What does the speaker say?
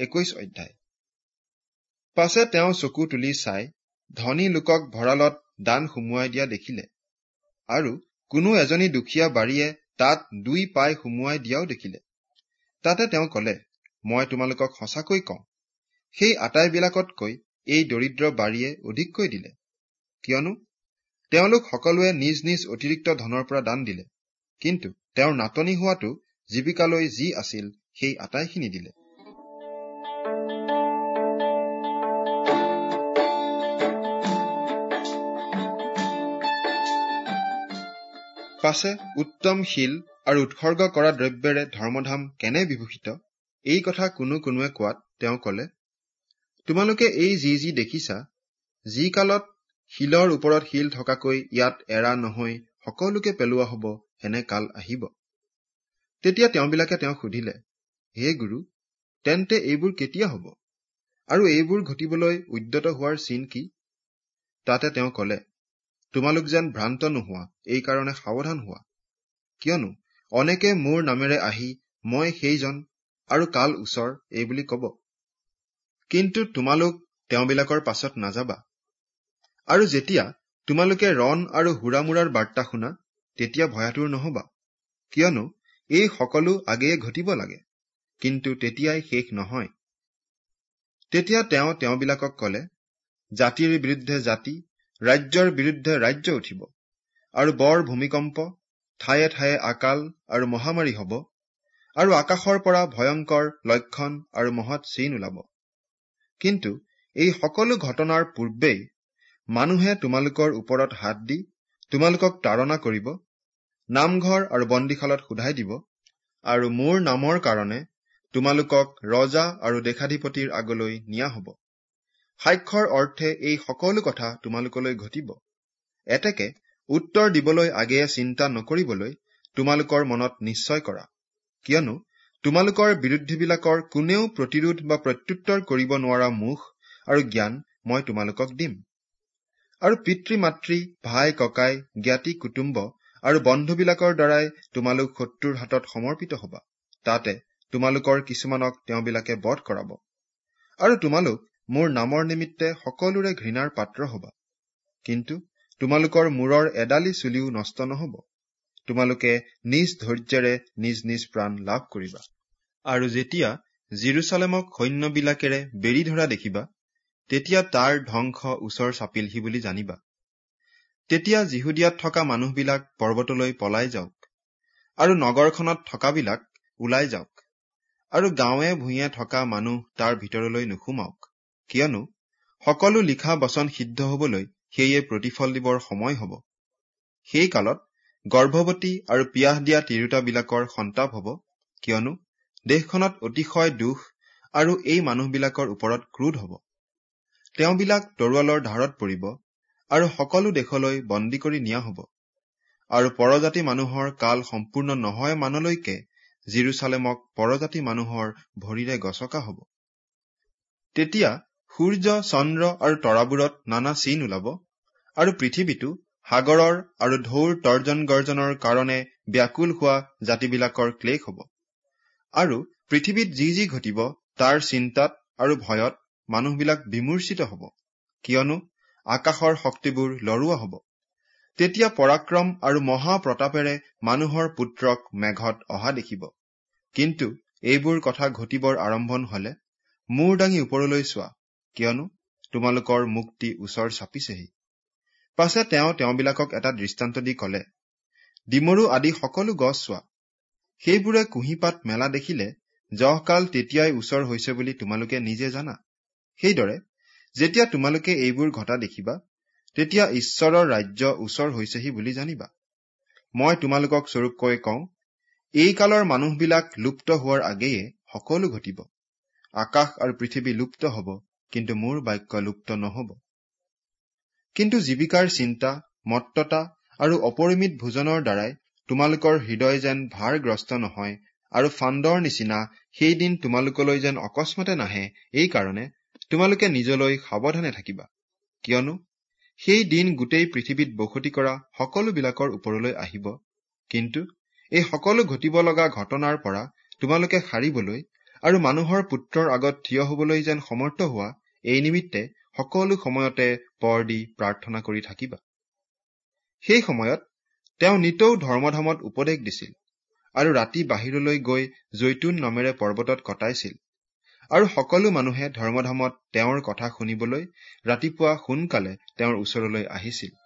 একৈশ অধ্যায়। পাছে তেওঁ চকু তুলি চাই ধনী লোকক ভঁৰালত দান সুমুৱাই দিয়া দেখিলে আৰু কোনো এজনী দুখীয়া বাৰীয়ে তাত দুই পাই সুমুৱাই দিয়াও দেখিলে। তাতে তেওঁ কলে মই তোমালোকক সঁচাকৈ কওঁ সেই আটাইবিলাকতকৈ এই দৰিদ্ৰ বাৰীয়ে অধিককৈ দিলে। কিয়নো তেওঁলোক সকলোৱে নিজ নিজ অতিৰিক্ত ধনৰ পৰা দান দিলে কিন্তু তেওঁৰ নাটনি হোৱাটো জীৱিকালৈ যি আছিল সেই আটাইখিনি দিলে। পাছে উত্তম শিল আৰু উৎসৰ্গ কৰা দ্ৰব্যেৰে ধৰ্মধাম কেনে বিভূষিত? এই কথা কোনো কোনোৱে কোৱাত তেওঁ কলে তোমালোকে এই যি যি দেখিছা যি কালত শিলৰ ওপৰত শিল থকাকৈ ইয়াত এৰা নহৈ সকলোকে পেলোৱা হব এনে কাল আহিব। তেতিয়া তেওঁবিলাকে তেওঁক সুধিলে হে গুৰু তেন্তে এইবোৰ কেতিয়া হব? আৰু এইবোৰ ঘটিবলৈ উদ্যত হোৱাৰ চিন কি? তাতে তেওঁ কলে তোমালোক যেন ভ্ৰান্ত নোহোৱা এই কাৰণে সাৱধান হোৱা। কিয়নো অনেকে মোৰ নামেৰে আহি মই সেইজন আৰু কাল ওচৰ এই বুলি কব। কিন্তু তোমালোক তেওঁবিলাকৰ পাছত নাযাবা। আৰু যেতিয়া তোমালোকে ৰণ আৰু হুৰামোৰাৰ বাৰ্তা শুনা তেতিয়া ভয়াতুৰ নহবা। কিয়নো এই সকলো আগেয়ে ঘটিব লাগে। কিন্তু তেতিয়াই শেষ নহয়। তেতিয়া তেওঁ তেওঁবিলাকক কলে জাতিৰ বিৰুদ্ধে জাতি ৰাজ্যৰ বিৰুদ্ধে ৰাজ্য উঠিব। আৰু বৰ ভূমিকম্প ঠায়ে ঠায়ে আকাল আৰু মহামাৰী হব। আৰু আকাশৰ পৰা ভয়ংকৰ লক্ষণ আৰু মহৎ চিন ওলাব। কিন্তু এই সকলো ঘটনাৰ পূৰ্বেই মানুহে তোমালোকৰ ওপৰত হাত দি তোমালোকক তাৰণা কৰিব নামঘৰ আৰু বন্দীশালত সোধাই দিব আৰু মোৰ নামৰ কাৰণে তোমালোকক ৰজা আৰু দেশাধিপতিৰ আগলৈ নিয়া হব। সাক্ষৰ অৰ্থে এই সকলো কথা তোমালোকলৈ ঘটিব। এতেকে উত্তৰ দিবলৈ আগেয়ে চিন্তা নকৰিবলৈ তোমালোকৰ মনত নিশ্চয় কৰা। কিয়নো তোমালোকৰ বিৰুদ্ধীবিলাকৰ কোনেও প্ৰতিৰোধ বা প্ৰত্যুত্তৰ কৰিব নোৱাৰা মুখ আৰু জ্ঞান মই তোমালোকক দিম। আৰু পিতৃ মাতৃ ভাই ককাই জ্ঞাতি কুটুম্ব আৰু বন্ধুবিলাকৰ দ্বাৰাই তোমালোক শত্ৰুৰ হাতত সমৰ্পিত হবা। তাতে তোমালোকৰ কিছুমানক তেওঁবিলাকে বধ কৰাব। আৰু তোমালোক মোৰ নামৰ নিমিত্তে সকলোৰে ঘৃণাৰ পাত্ৰ হবা। কিন্তু তোমালোকৰ মূৰৰ এডালি চুলিও নষ্ট নহব। তোমালোকে নিজ ধৈৰ্যেৰে নিজ নিজ প্ৰাণ লাভ কৰিবা। আৰু যেতিয়া জিৰচালেমক সৈন্যবিলাকেৰে বেৰি ধৰা দেখিবা তেতিয়া তাৰ ধ্বংস ওচৰ চাপিলহি বুলি জানিবা। তেতিয়া যিহুদিয়াত থকা মানুহবিলাক পৰ্বতলৈ পলাই যাওক আৰু নগৰখনত থকাবিলাক ওলাই যাওক। আৰু গাঁৱে ভূঞে থকা মানুহ তাৰ ভিতৰলৈ নোসোমাওক। কিয়নো সকলো লিখা বচন সিদ্ধ হবলৈ সেয়ে প্ৰতিফল দিবৰ সময় হব। সেই কালত গৰ্ভৱতী আৰু পিয়াহ দিয়া তিৰোতাবিলাকৰ সন্তাপ হব কিয়নো দেশখনত অতিশয় দুখ আৰু এই মানুহবিলাকৰ ওপৰত ক্ৰোধ হব। তেওঁবিলাক তৰোৱালৰ ধাৰত পৰিব আৰু সকলো দেশলৈ বন্দী কৰি নিয়া হব। আৰু পৰজাতি মানুহৰ কাল সম্পূৰ্ণ নহয় মানলৈকে জিৰচালেমক পৰজাতি মানুহৰ ভৰিৰে গছকা হব। তেতিয়া সূৰ্য চন্দ্ৰ আৰু তৰাবোৰত নানা চিন ওলাব আৰু পৃথিৱীতো সাগৰৰ আৰু ঢৌৰ তৰ্জন গৰ্জনৰ কাৰণে ব্যাকুল হোৱা জাতিবিলাকৰ ক্লেশ হব আৰু পৃথিৱীত যি যি ঘটিব তাৰ চিন্তাত আৰু ভয়ত মানুহবিলাক বিমূৰ্চিত হব। কিয়নো আকাশৰ শক্তিবোৰ লৰোৱা হব। তেতিয়া পৰাক্ৰম আৰু মহাপ্ৰতাপেৰে মানুহৰ পুত্ৰক মেঘত অহা দেখিব। কিন্তু এইবোৰ কথা ঘটিবৰ আৰম্ভণ হলে মূৰ দাঙি ওপৰলৈ চোৱা কিয়নো তোমালোকৰ মুক্তি ওচৰ চাপিছেহি। পাছে তেওঁ তেওঁবিলাকক এটা দৃষ্টান্ত দি কলে ডিমৰু আদি সকলো গছ চোৱা। সেইবোৰে কুঁহিপাত মেলা দেখিলে জহকাল তেতিয়াই ওচৰ হৈছে বুলি তোমালোকে নিজে জানা। সেইদৰে যেতিয়া তোমালোকে এইবোৰ ঘটা দেখিবা তেতিয়া ঈশ্বৰৰ ৰাজ্য ওচৰ হৈছেহি বুলি জানিবা। মই তোমালোকক স্বৰূপকৈ কওঁ এই কালৰ মানুহবিলাক লুপ্ত হোৱাৰ আগেয়ে সকলো ঘটিব। আকাশ আৰু পৃথিৱী লুপ্ত হব কিন্তু মোৰ বাক্য লুপ্ত নহব। কিন্তু জীৱিকাৰ চিন্তা মত্ততা আৰু অপৰিমিত ভোজনৰ দ্বাৰাই তোমালোকৰ হৃদয় যেন ভাৰগ্ৰস্ত নহয় আৰু ফাণ্ডৰ নিচিনা সেইদিন তোমালোকলৈ যেন অকস্মাতে নাহে এই কাৰণে তোমালোকে নিজলৈ সাৱধানে থাকিবা। কিয়নো সেই দিন গোটেই পৃথিৱীত বসতি কৰা সকলোবিলাকৰ ওপৰলৈ আহিব। কিন্তু এই সকলো ঘটিব লগা ঘটনাৰ পৰা তোমালোকে সাৰিবলৈ আৰু মানুহৰ পুত্ৰৰ আগত থিয় হবলৈ যেন সমৰ্থ হোৱা এই নিমিত্তে সকলো সময়তে পৰ দি প্ৰাৰ্থনা কৰি থাকিবা। সেই সময়ত তেওঁ নিতৌ ধৰ্মধামত উপদেশ দিছিল আৰু ৰাতি বাহিৰলৈ গৈ জৈতুন নামেৰে পৰ্বতত কটাইছিল। আৰু সকলো মানুহে ধৰ্মধামত তেওঁৰ কথা শুনিবলৈ ৰাতিপুৱা সোনকালে তেওঁৰ ওচৰলৈ আহিছিল।